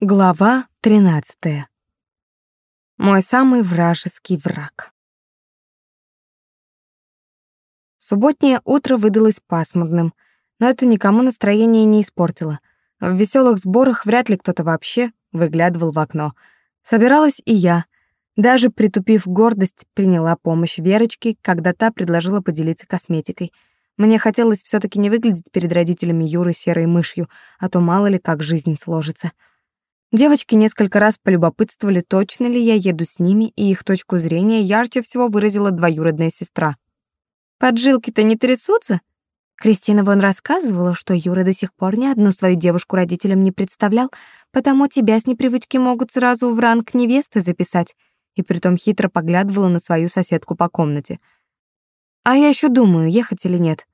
Глава 13. Мой самый вражеский враг. Субботнее утро выдалось пасмурным, но это никому настроение не испортило. В веселых сборах вряд ли кто-то вообще выглядывал в окно. Собиралась и я. Даже притупив гордость, приняла помощь Верочки, когда та предложила поделиться косметикой. Мне хотелось все таки не выглядеть перед родителями Юры серой мышью, а то мало ли как жизнь сложится. Девочки несколько раз полюбопытствовали, точно ли я еду с ними, и их точку зрения ярче всего выразила двоюродная сестра. «Поджилки-то не трясутся?» Кристина вон рассказывала, что Юра до сих пор ни одну свою девушку родителям не представлял, потому тебя с непривычки могут сразу в ранг невесты записать, и притом хитро поглядывала на свою соседку по комнате. «А я еще думаю, ехать или нет?»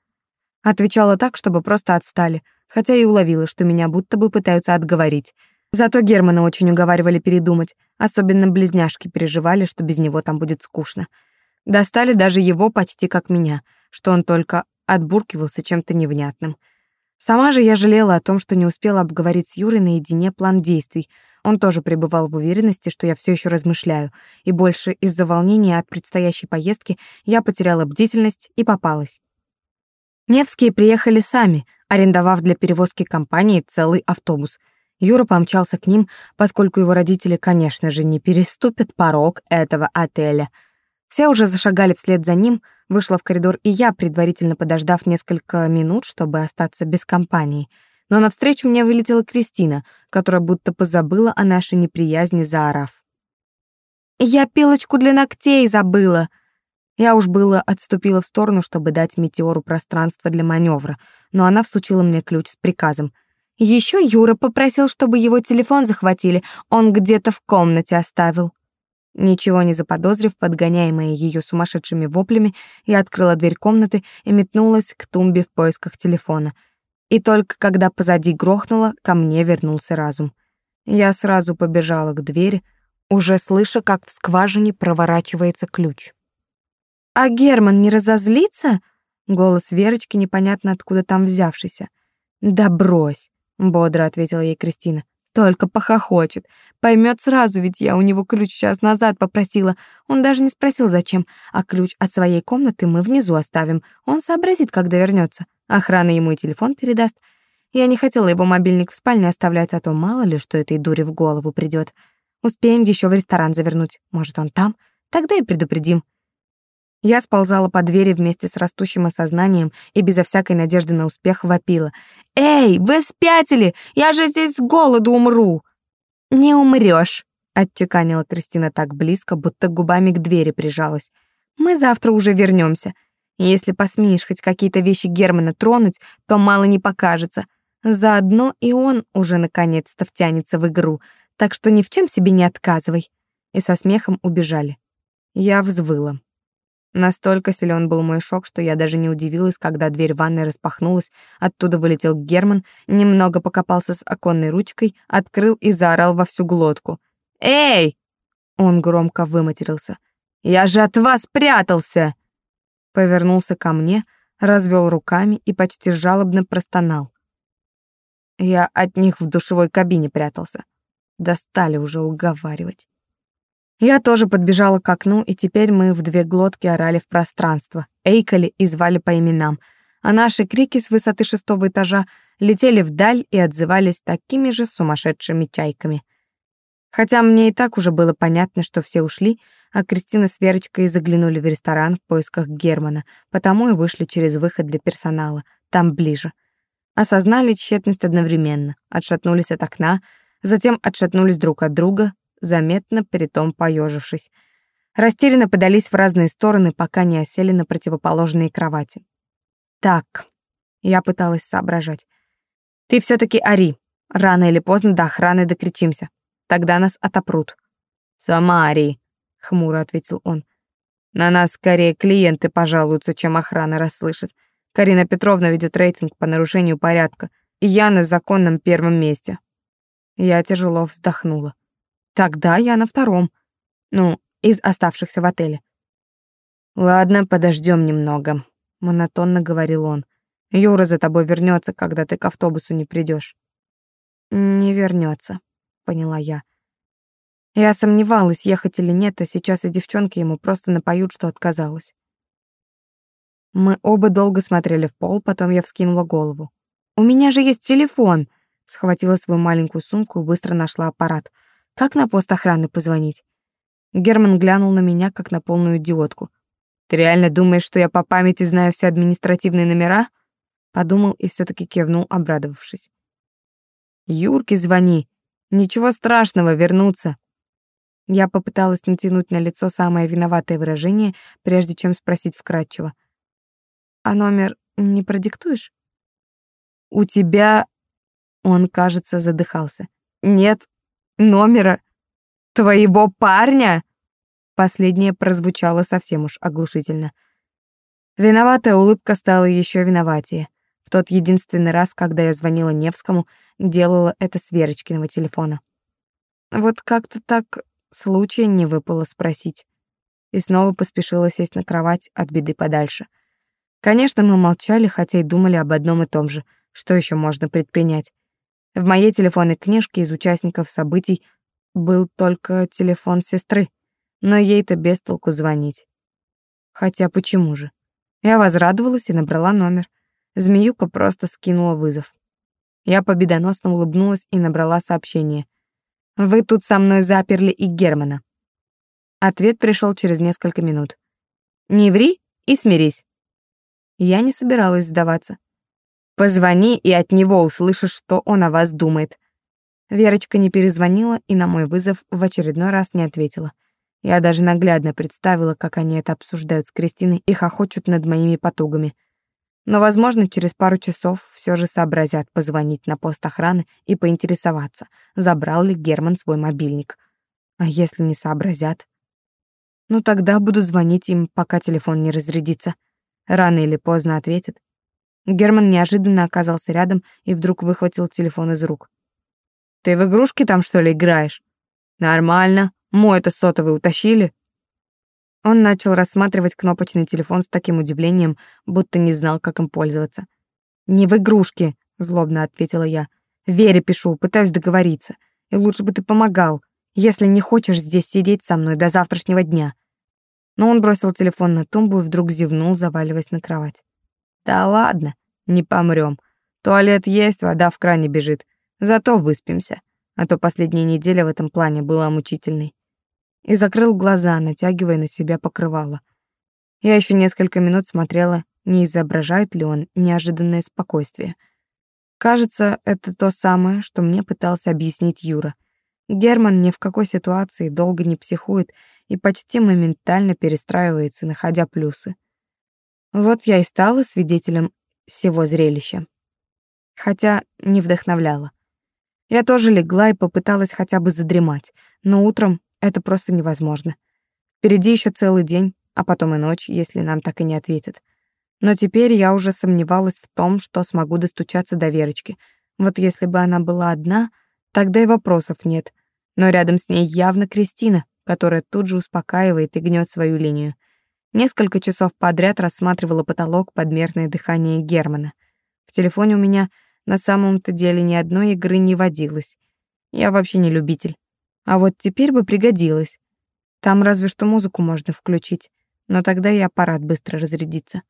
Отвечала так, чтобы просто отстали, хотя и уловила, что меня будто бы пытаются отговорить — Зато Германа очень уговаривали передумать, особенно близняшки переживали, что без него там будет скучно. Достали даже его почти как меня, что он только отбуркивался чем-то невнятным. Сама же я жалела о том, что не успела обговорить с Юрой наедине план действий. Он тоже пребывал в уверенности, что я все еще размышляю, и больше из-за волнения от предстоящей поездки я потеряла бдительность и попалась. Невские приехали сами, арендовав для перевозки компании целый автобус — Юра помчался к ним, поскольку его родители, конечно же, не переступят порог этого отеля. Все уже зашагали вслед за ним, вышла в коридор и я, предварительно подождав несколько минут, чтобы остаться без компании. Но навстречу мне вылетела Кристина, которая будто позабыла о нашей неприязни, заорав. «Я пилочку для ногтей забыла!» Я уж было отступила в сторону, чтобы дать метеору пространство для маневра, но она всучила мне ключ с приказом — еще Юра попросил, чтобы его телефон захватили, он где-то в комнате оставил. Ничего не заподозрив, подгоняемая ее сумасшедшими воплями, я открыла дверь комнаты и метнулась к тумбе в поисках телефона. И только когда позади грохнуло, ко мне вернулся разум. Я сразу побежала к двери, уже слыша, как в скважине проворачивается ключ. «А Герман не разозлится?» Голос Верочки непонятно откуда там взявшийся. «Да брось! Бодро ответила ей Кристина. Только похохочет. Поймет сразу, ведь я у него ключ час назад попросила. Он даже не спросил, зачем. А ключ от своей комнаты мы внизу оставим. Он сообразит, когда вернется. Охрана ему и телефон передаст. Я не хотела его мобильник в спальне оставлять, а то мало ли, что этой дуре в голову придет. Успеем еще в ресторан завернуть. Может, он там? Тогда и предупредим. Я сползала по двери вместе с растущим осознанием и безо всякой надежды на успех вопила. «Эй, вы спятили! Я же здесь с голоду умру!» «Не умрёшь!» — отчеканила Кристина так близко, будто губами к двери прижалась. «Мы завтра уже вернёмся. Если посмеешь хоть какие-то вещи Германа тронуть, то мало не покажется. Заодно и он уже наконец-то втянется в игру, так что ни в чем себе не отказывай». И со смехом убежали. Я взвыла. Настолько силен был мой шок, что я даже не удивилась, когда дверь ванной распахнулась, оттуда вылетел Герман, немного покопался с оконной ручкой, открыл и заорал во всю глотку. «Эй!» Он громко выматерился. «Я же от вас прятался!» Повернулся ко мне, развел руками и почти жалобно простонал. Я от них в душевой кабине прятался. Достали уже уговаривать. Я тоже подбежала к окну, и теперь мы в две глотки орали в пространство, эйкали и звали по именам, а наши крики с высоты шестого этажа летели вдаль и отзывались такими же сумасшедшими чайками. Хотя мне и так уже было понятно, что все ушли, а Кристина с Верочкой заглянули в ресторан в поисках Германа, потому и вышли через выход для персонала, там ближе. Осознали тщетность одновременно, отшатнулись от окна, затем отшатнулись друг от друга, заметно притом поежившись. Растерянно подались в разные стороны, пока не осели на противоположные кровати. «Так», — я пыталась соображать. «Ты все таки ори. Рано или поздно до охраны докричимся. Тогда нас отопрут». «Сама ори», — хмуро ответил он. «На нас скорее клиенты пожалуются, чем охрана расслышит. Карина Петровна ведет рейтинг по нарушению порядка, и я на законном первом месте». Я тяжело вздохнула. Тогда я на втором. Ну, из оставшихся в отеле. Ладно, подождем немного, монотонно говорил он. Юра за тобой вернется, когда ты к автобусу не придешь. Не вернется. поняла я. Я сомневалась, ехать или нет, а сейчас и девчонки ему просто напоют, что отказалась. Мы оба долго смотрели в пол, потом я вскинула голову. «У меня же есть телефон!» Схватила свою маленькую сумку и быстро нашла аппарат. «Как на пост охраны позвонить?» Герман глянул на меня, как на полную идиотку. «Ты реально думаешь, что я по памяти знаю все административные номера?» Подумал и все таки кивнул, обрадовавшись. «Юрке звони. Ничего страшного, вернуться». Я попыталась натянуть на лицо самое виноватое выражение, прежде чем спросить вкратчиво. «А номер не продиктуешь?» «У тебя...» Он, кажется, задыхался. «Нет номера твоего парня?» Последнее прозвучало совсем уж оглушительно. Виноватая улыбка стала еще виноватее. В тот единственный раз, когда я звонила Невскому, делала это с Верочкиного телефона. Вот как-то так случая не выпало спросить. И снова поспешила сесть на кровать от беды подальше. Конечно, мы молчали, хотя и думали об одном и том же. Что еще можно предпринять? В моей телефонной книжке из участников событий был только телефон сестры, но ей-то без толку звонить. Хотя почему же? Я возрадовалась и набрала номер. Змеюка просто скинула вызов. Я победоносно улыбнулась и набрала сообщение. «Вы тут со мной заперли и Германа». Ответ пришел через несколько минут. «Не ври и смирись». Я не собиралась сдаваться. «Позвони, и от него услышишь, что он о вас думает». Верочка не перезвонила и на мой вызов в очередной раз не ответила. Я даже наглядно представила, как они это обсуждают с Кристиной и хохочут над моими потугами. Но, возможно, через пару часов все же сообразят позвонить на пост охраны и поинтересоваться, забрал ли Герман свой мобильник. А если не сообразят? Ну тогда буду звонить им, пока телефон не разрядится. Рано или поздно ответят. Герман неожиданно оказался рядом и вдруг выхватил телефон из рук. «Ты в игрушки там, что ли, играешь?» «Нормально. Мой-то сотовый утащили». Он начал рассматривать кнопочный телефон с таким удивлением, будто не знал, как им пользоваться. «Не в игрушки», — злобно ответила я. «Вере пишу, пытаюсь договориться. И лучше бы ты помогал, если не хочешь здесь сидеть со мной до завтрашнего дня». Но он бросил телефон на тумбу и вдруг зевнул, заваливаясь на кровать. «Да ладно, не помрём. Туалет есть, вода в кране бежит. Зато выспимся. А то последняя неделя в этом плане была мучительной и закрыл глаза, натягивая на себя покрывало. Я еще несколько минут смотрела, не изображает ли он неожиданное спокойствие. Кажется, это то самое, что мне пытался объяснить Юра. Герман ни в какой ситуации долго не психует и почти моментально перестраивается, находя плюсы. Вот я и стала свидетелем всего зрелища. Хотя не вдохновляла. Я тоже легла и попыталась хотя бы задремать, но утром это просто невозможно. Впереди еще целый день, а потом и ночь, если нам так и не ответят. Но теперь я уже сомневалась в том, что смогу достучаться до Верочки. Вот если бы она была одна, тогда и вопросов нет. Но рядом с ней явно Кристина, которая тут же успокаивает и гнет свою линию. Несколько часов подряд рассматривала потолок подмерное дыхание Германа. В телефоне у меня на самом-то деле ни одной игры не водилось. Я вообще не любитель. А вот теперь бы пригодилось. Там разве что музыку можно включить, но тогда и аппарат быстро разрядится.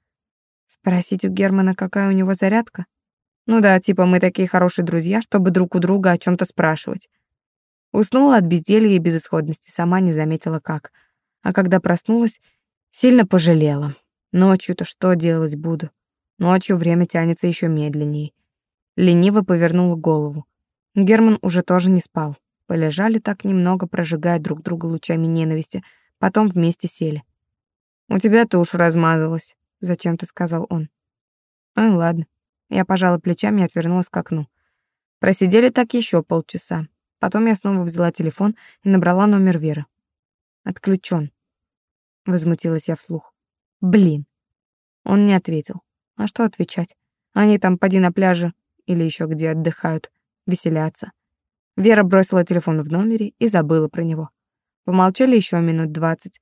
Спросить у Германа, какая у него зарядка? Ну да, типа мы такие хорошие друзья, чтобы друг у друга о чем то спрашивать. Уснула от безделья и безысходности, сама не заметила как. А когда проснулась, сильно пожалела. Ночью-то что делать буду? Ночью время тянется еще медленнее. Лениво повернула голову. Герман уже тоже не спал. Полежали так немного, прожигая друг друга лучами ненависти, потом вместе сели. «У тебя-то уж размазалась», — зачем-то сказал он. «Ну ладно». Я пожала плечами и отвернулась к окну. Просидели так еще полчаса. Потом я снова взяла телефон и набрала номер Веры. «Отключен», — возмутилась я вслух. «Блин». Он не ответил. А что отвечать? Они там поди на пляже или еще где отдыхают, веселятся. Вера бросила телефон в номере и забыла про него. Помолчали еще минут двадцать.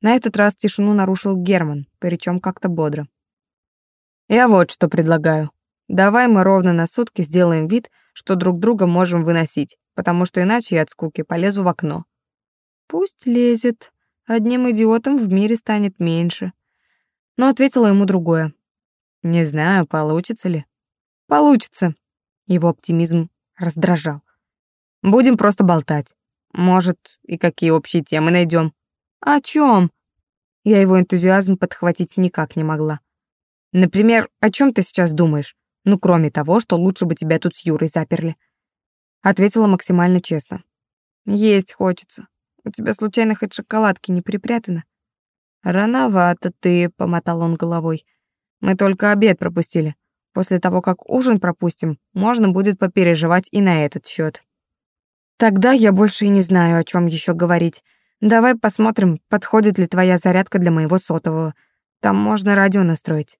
На этот раз тишину нарушил Герман, причем как-то бодро. «Я вот что предлагаю. Давай мы ровно на сутки сделаем вид, что друг друга можем выносить, потому что иначе я от скуки полезу в окно. Пусть лезет. Одним идиотом в мире станет меньше. Но ответила ему другое. Не знаю, получится ли. Получится. Его оптимизм раздражал. Будем просто болтать. Может, и какие общие темы найдем. О чем? Я его энтузиазм подхватить никак не могла. Например, о чем ты сейчас думаешь? Ну, кроме того, что лучше бы тебя тут с Юрой заперли. Ответила максимально честно. Есть хочется. У тебя случайно хоть шоколадки не припрятано? Рановато ты, помотал он головой. Мы только обед пропустили. После того, как ужин пропустим, можно будет попереживать и на этот счет. Тогда я больше и не знаю, о чем еще говорить. Давай посмотрим, подходит ли твоя зарядка для моего сотового. Там можно радио настроить.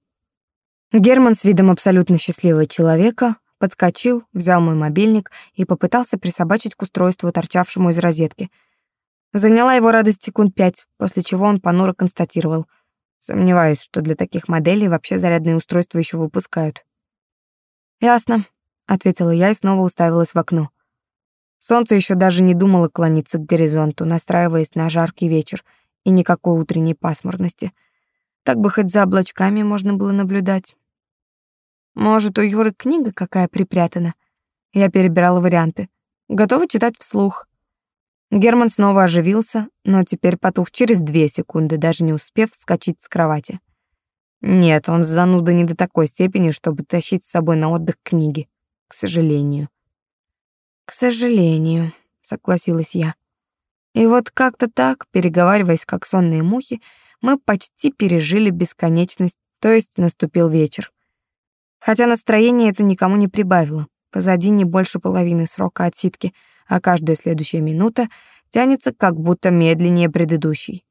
Герман с видом абсолютно счастливого человека подскочил, взял мой мобильник и попытался присобачить к устройству, торчавшему из розетки. Заняла его радость секунд пять, после чего он понуро констатировал. Сомневаюсь, что для таких моделей вообще зарядные устройства еще выпускают. «Ясно», — ответила я и снова уставилась в окно. Солнце еще даже не думало клониться к горизонту, настраиваясь на жаркий вечер и никакой утренней пасмурности. Так бы хоть за облачками можно было наблюдать. Может, у Юры книга какая припрятана? Я перебирала варианты. Готова читать вслух. Герман снова оживился, но теперь потух через две секунды, даже не успев вскочить с кровати. Нет, он зануда не до такой степени, чтобы тащить с собой на отдых книги. К сожалению. К сожалению, согласилась я. И вот как-то так, переговариваясь как сонные мухи, мы почти пережили бесконечность, то есть наступил вечер. Хотя настроение это никому не прибавило. Позади не больше половины срока отсидки, а каждая следующая минута тянется как будто медленнее предыдущей.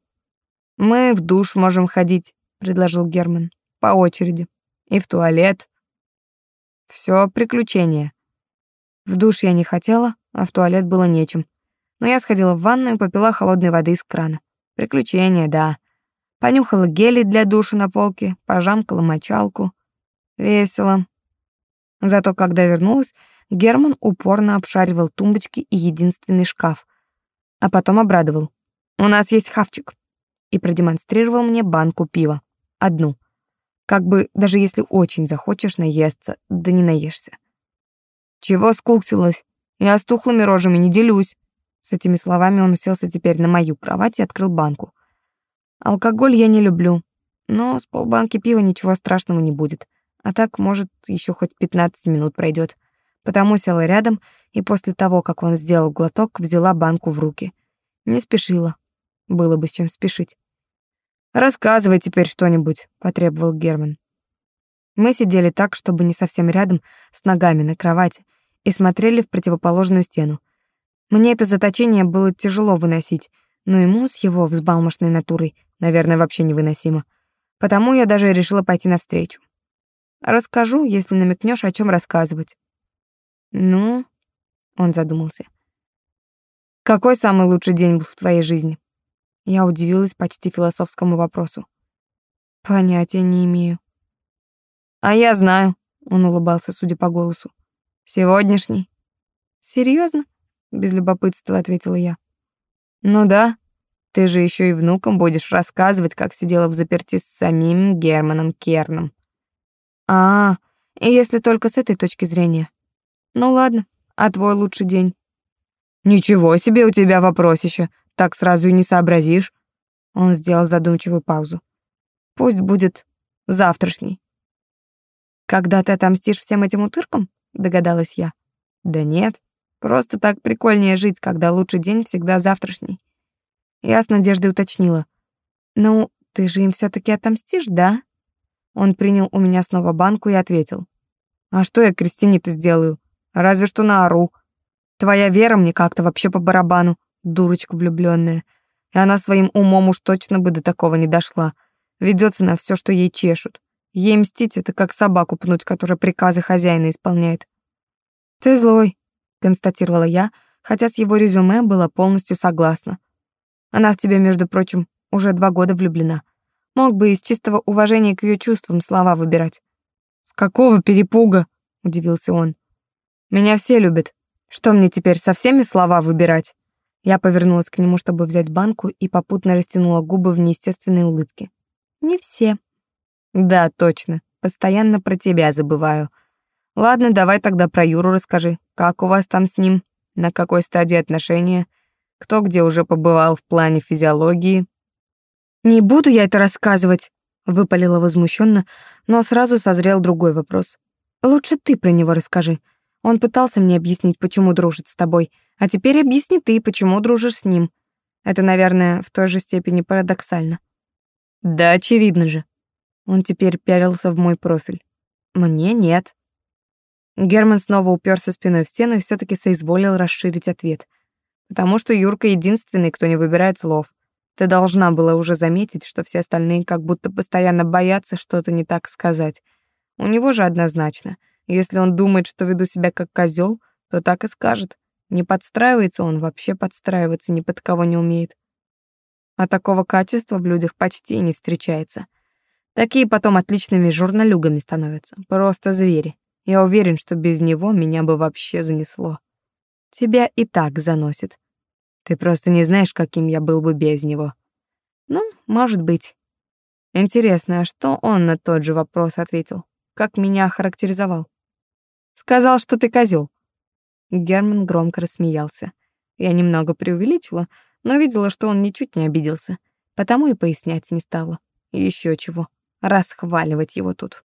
«Мы в душ можем ходить», — предложил Герман, — «по очереди. И в туалет. Все приключения». В душ я не хотела, а в туалет было нечем. Но я сходила в ванную и попила холодной воды из крана. Приключения, да. Понюхала гели для душа на полке, пожамкала мочалку — Весело. Зато когда вернулась, Герман упорно обшаривал тумбочки и единственный шкаф, а потом обрадовал. «У нас есть хавчик» и продемонстрировал мне банку пива. Одну. Как бы, даже если очень захочешь наесться, да не наешься. «Чего скуксилась? Я с тухлыми рожами не делюсь». С этими словами он уселся теперь на мою кровать и открыл банку. Алкоголь я не люблю, но с полбанки пива ничего страшного не будет. А так, может, еще хоть 15 минут пройдет. Потому села рядом и после того, как он сделал глоток, взяла банку в руки. Не спешила. Было бы с чем спешить. «Рассказывай теперь что-нибудь», — потребовал Герман. Мы сидели так, чтобы не совсем рядом, с ногами на кровати, и смотрели в противоположную стену. Мне это заточение было тяжело выносить, но ему с его взбалмошной натурой, наверное, вообще невыносимо. Потому я даже решила пойти навстречу. Расскажу, если намекнешь, о чем рассказывать. Ну, он задумался. Какой самый лучший день был в твоей жизни? Я удивилась почти философскому вопросу. Понятия не имею. А я знаю, он улыбался, судя по голосу. Сегодняшний. Серьезно? без любопытства ответила я. Ну да, ты же еще и внукам будешь рассказывать, как сидела в заперти с самим Германом Керном. А, если только с этой точки зрения. Ну ладно, а твой лучший день? Ничего себе у тебя вопросище, так сразу и не сообразишь. Он сделал задумчивую паузу. Пусть будет завтрашний. Когда ты отомстишь всем этим утыркам? Догадалась я. Да нет, просто так прикольнее жить, когда лучший день всегда завтрашний. Я с надеждой уточнила. Ну, ты же им все таки отомстишь, да? Он принял у меня снова банку и ответил. «А что я Кристине-то сделаю? Разве что наору. Твоя Вера мне как-то вообще по барабану, дурочка влюбленная. И она своим умом уж точно бы до такого не дошла. Ведется на все, что ей чешут. Ей мстить — это как собаку пнуть, которая приказы хозяина исполняет. «Ты злой», — констатировала я, хотя с его резюме была полностью согласна. Она в тебя, между прочим, уже два года влюблена. Мог бы из чистого уважения к ее чувствам слова выбирать. «С какого перепуга?» — удивился он. Меня все любят. Что мне теперь со всеми слова выбирать? Я повернулась к нему, чтобы взять банку, и попутно растянула губы в неестественной улыбке. Не все. Да, точно. Постоянно про тебя забываю. Ладно, давай тогда про Юру расскажи. Как у вас там с ним? На какой стадии отношения? Кто где уже побывал в плане физиологии? Не буду я это рассказывать, выпалила возмущенно, но сразу созрел другой вопрос. Лучше ты про него расскажи. Он пытался мне объяснить, почему дружит с тобой, а теперь объясни ты, почему дружишь с ним. Это, наверное, в той же степени парадоксально. Да, очевидно же. Он теперь пялился в мой профиль. Мне нет. Герман снова уперся спиной в стену и все таки соизволил расширить ответ. Потому что Юрка единственный, кто не выбирает слов. Ты должна была уже заметить, что все остальные как будто постоянно боятся что-то не так сказать. У него же однозначно. Если он думает, что веду себя как козел, то так и скажет. Не подстраивается он, вообще подстраиваться ни под кого не умеет. А такого качества в людях почти не встречается. Такие потом отличными журналюгами становятся. Просто звери. Я уверен, что без него меня бы вообще занесло. Тебя и так заносит. Ты просто не знаешь, каким я был бы без него. Ну, может быть. Интересно, а что он на тот же вопрос ответил? Как меня охарактеризовал? Сказал, что ты козел. Герман громко рассмеялся. Я немного преувеличила, но видела, что он ничуть не обиделся, потому и пояснять не стала. Еще чего, расхваливать его тут.